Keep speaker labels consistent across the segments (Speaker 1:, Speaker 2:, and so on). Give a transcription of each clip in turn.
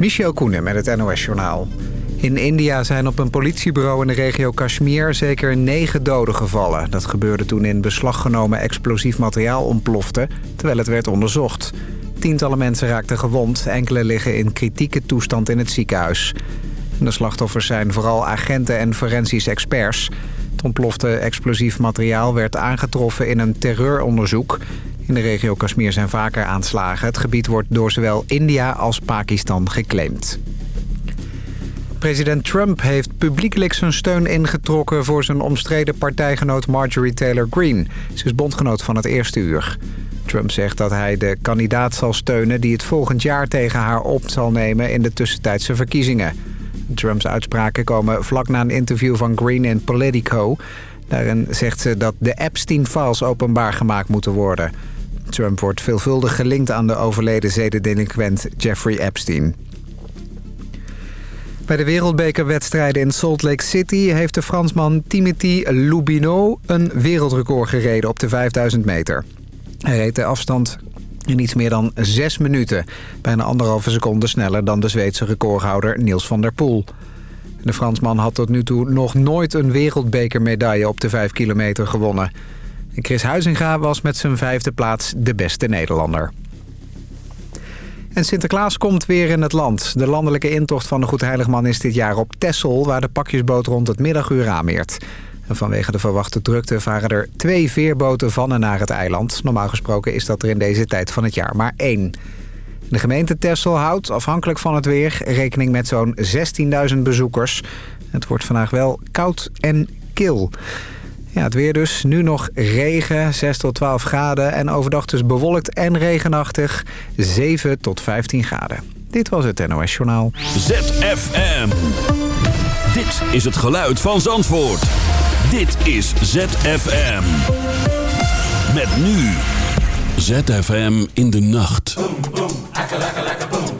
Speaker 1: Michel Koenen met het NOS-journaal. In India zijn op een politiebureau in de regio Kashmir zeker negen doden gevallen. Dat gebeurde toen in beslag genomen explosief materiaal ontplofte, terwijl het werd onderzocht. Tientallen mensen raakten gewond, enkele liggen in kritieke toestand in het ziekenhuis. De slachtoffers zijn vooral agenten en forensische experts. Het ontplofte explosief materiaal werd aangetroffen in een terreuronderzoek. In de regio Kashmir zijn vaker aanslagen. Het gebied wordt door zowel India als Pakistan geclaimd. President Trump heeft publiekelijk zijn steun ingetrokken... voor zijn omstreden partijgenoot Marjorie Taylor Greene. Ze is bondgenoot van het eerste uur. Trump zegt dat hij de kandidaat zal steunen... die het volgend jaar tegen haar op zal nemen in de tussentijdse verkiezingen. Trumps uitspraken komen vlak na een interview van Greene in Politico. Daarin zegt ze dat de Epstein-files openbaar gemaakt moeten worden... Trump wordt veelvuldig gelinkt aan de overleden zedendelinquent Jeffrey Epstein. Bij de wereldbekerwedstrijden in Salt Lake City... heeft de Fransman Timothy Loubineau een wereldrecord gereden op de 5000 meter. Hij reed de afstand in iets meer dan 6 minuten. Bijna anderhalve seconde sneller dan de Zweedse recordhouder Niels van der Poel. De Fransman had tot nu toe nog nooit een wereldbekermedaille op de 5 kilometer gewonnen... Chris Huizinga was met zijn vijfde plaats de beste Nederlander. En Sinterklaas komt weer in het land. De landelijke intocht van de Goedheiligman is dit jaar op Texel... waar de pakjesboot rond het middaguur aanmeert. En vanwege de verwachte drukte varen er twee veerboten van en naar het eiland. Normaal gesproken is dat er in deze tijd van het jaar maar één. De gemeente Texel houdt, afhankelijk van het weer, rekening met zo'n 16.000 bezoekers. Het wordt vandaag wel koud en kil. Ja, het weer dus. Nu nog regen, 6 tot 12 graden. En overdag dus bewolkt en regenachtig, 7 tot 15 graden. Dit was het NOS Journaal.
Speaker 2: ZFM. Dit is het geluid van Zandvoort. Dit is ZFM. Met nu. ZFM in de nacht. Boom, boom,
Speaker 3: on the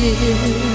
Speaker 3: 夜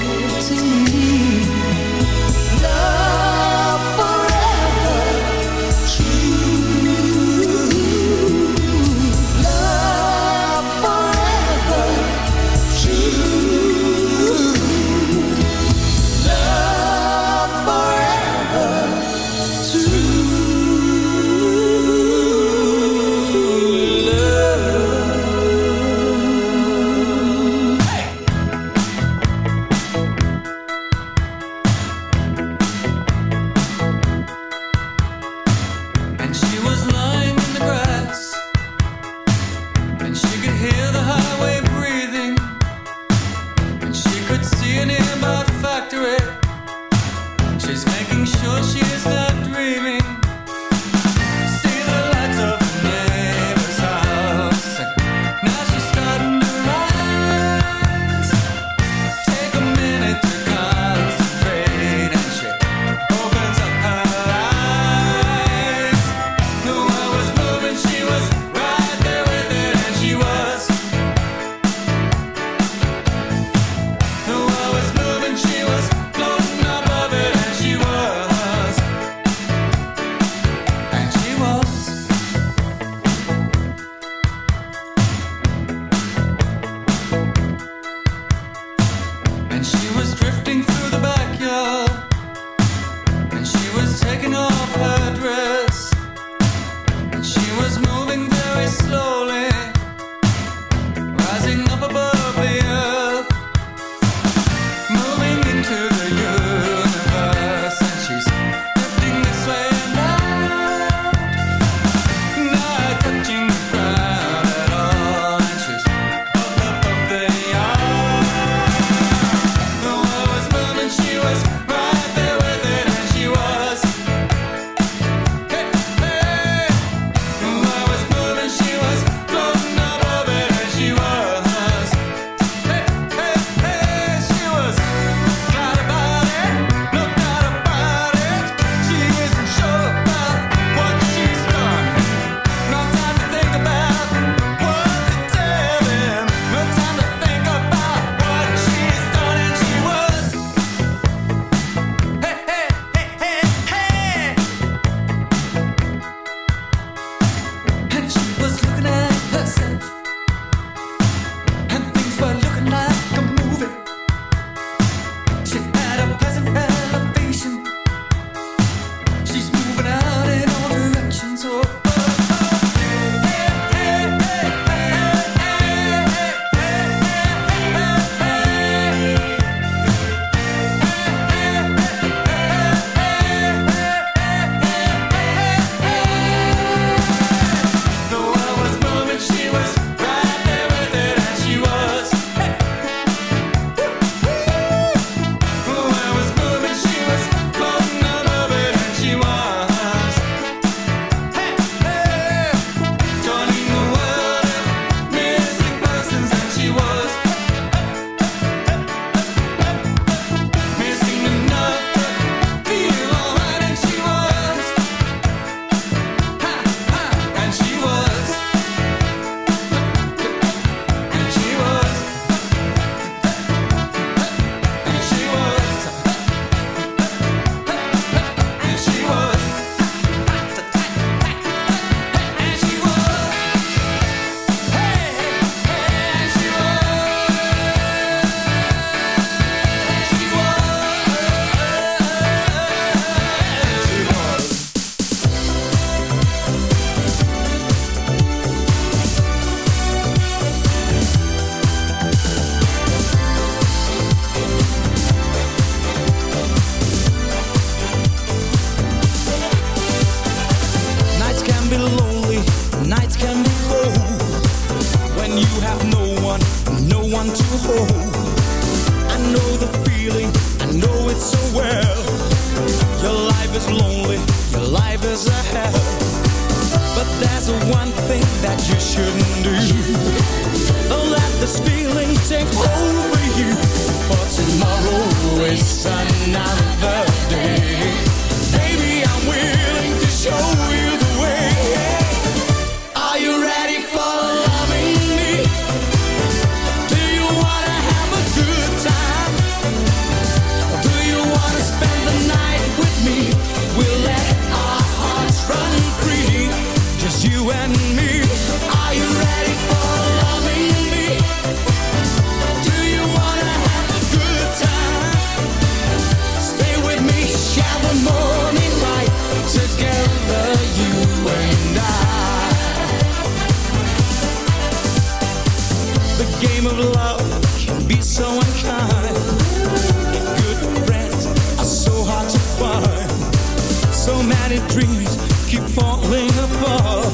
Speaker 3: falling apart.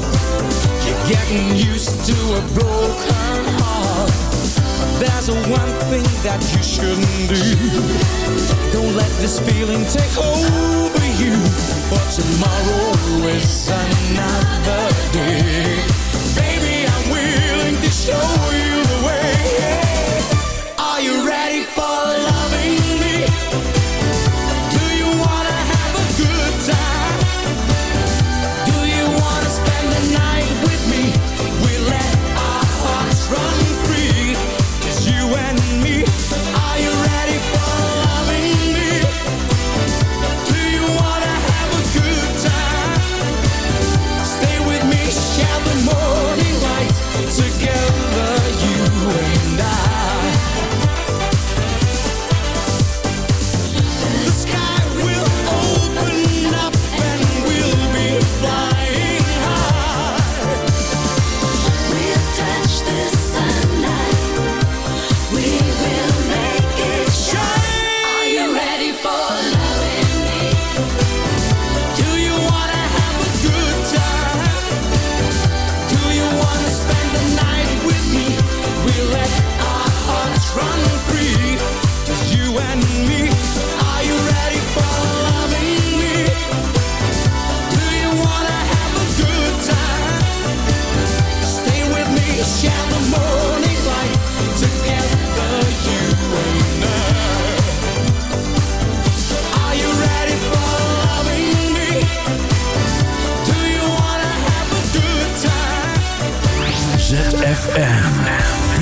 Speaker 3: You're getting used to a broken heart. There's one thing that you shouldn't do. Don't
Speaker 2: let this feeling take over you. For tomorrow is another day. Baby, I'm willing
Speaker 3: to show you.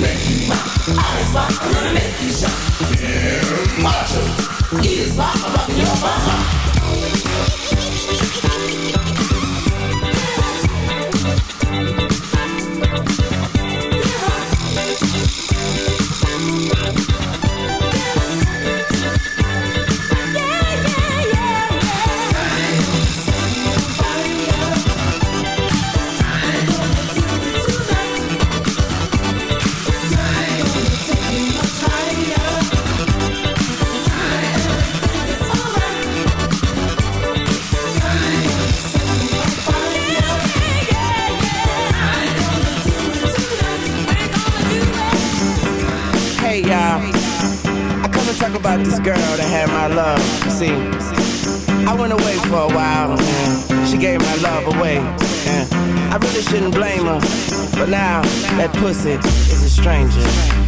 Speaker 3: make my eyes pop. I'm gonna make you shine. Yeah, macho is my rock your body. other way. I really shouldn't blame her, but now that pussy is a stranger.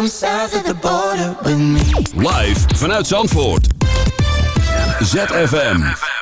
Speaker 3: Come south of the border with me
Speaker 2: Live vanuit Zandvoort. ZFM.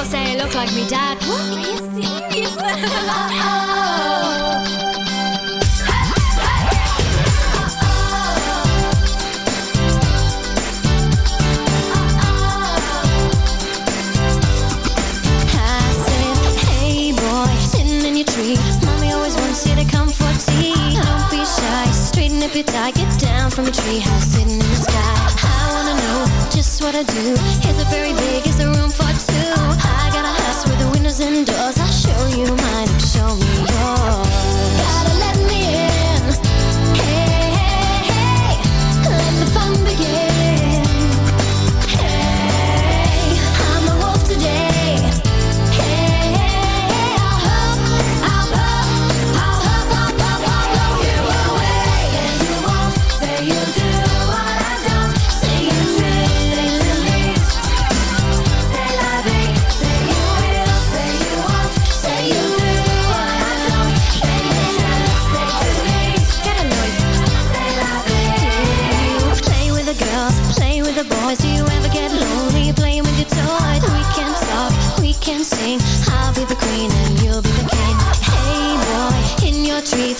Speaker 4: People
Speaker 5: say I look like me dad.
Speaker 6: What? Are you serious? oh. Mommy always wants you to come for tea. Don't be shy, straighten up your tie. Get down from a treehouse sitting in the sky. I wanna know just what I do. Is it very big? Is there room for two? closing doors, I'll show you mine. Show me
Speaker 2: trees